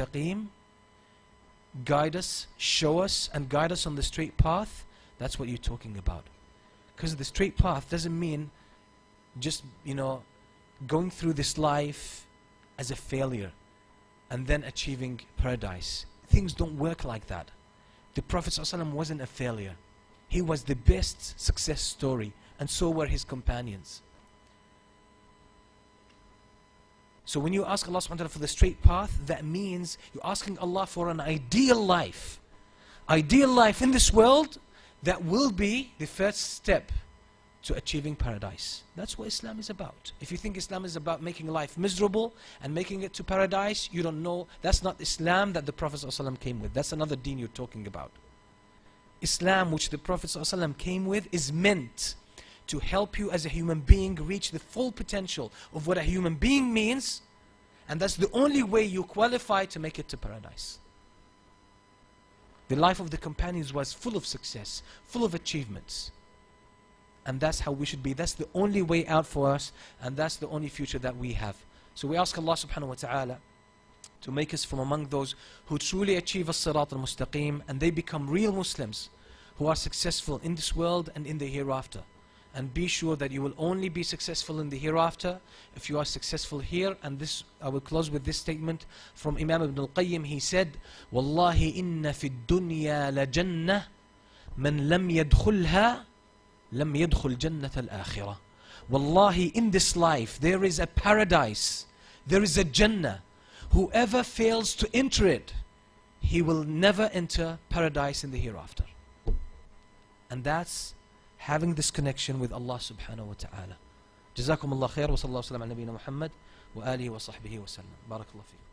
al-mustaqim, guide us, show us, and guide us on the straight path, that's what you're talking about. Because the straight path doesn't mean just, you know, going through this life as a failure and then achieving paradise. Things don't work like that. The Prophet ﷺ wasn't a failure. He was the best success story, and so were his companions. So when you ask Allah subhanahu wa ta'ala for the straight path, that means you're asking Allah for an ideal life. Ideal life in this world that will be the first step to achieving paradise. That's what Islam is about. If you think Islam is about making life miserable and making it to paradise, you don't know. That's not Islam that the Prophet ﷺ came with. That's another deen you're talking about. Islam, which the Prophet ﷺ came with, is meant to help you as a human being reach the full potential of what a human being means, and that's the only way you qualify to make it to paradise. The life of the companions was full of success, full of achievements. And that's how we should be. That's the only way out for us, and that's the only future that we have. So we ask Allah subhanahu wa ta'ala to make us from among those who truly achieve as-sirat al-mustaqim and they become real Muslims who are successful in this world and in the hereafter. And be sure that you will only be successful in the hereafter if you are successful here. And this, I will close with this statement from Imam Ibn al-Qayyim. He said, "Wallahi inna fi dunya la jannah man lam yadkhulha lam yadkhul jannat al-akhirah." Wallahi, in this life there is a paradise, there is a Jannah. Whoever fails to enter it, he will never enter paradise in the hereafter. And that's having this connection with Allah subhanahu wa ta'ala. جزاكم الله خير وصلى الله وسلم على نبينا محمد وآله وصحبه وسلم بارك الله فيكم